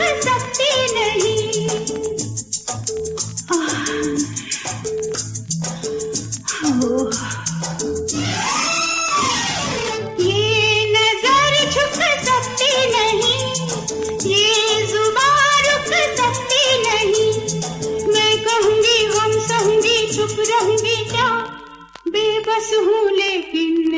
सकते नहीं ये सकती नहीं। ये ज़ुबान सकती नहीं। मैं रहूँगी बेबस हूँ लेकिन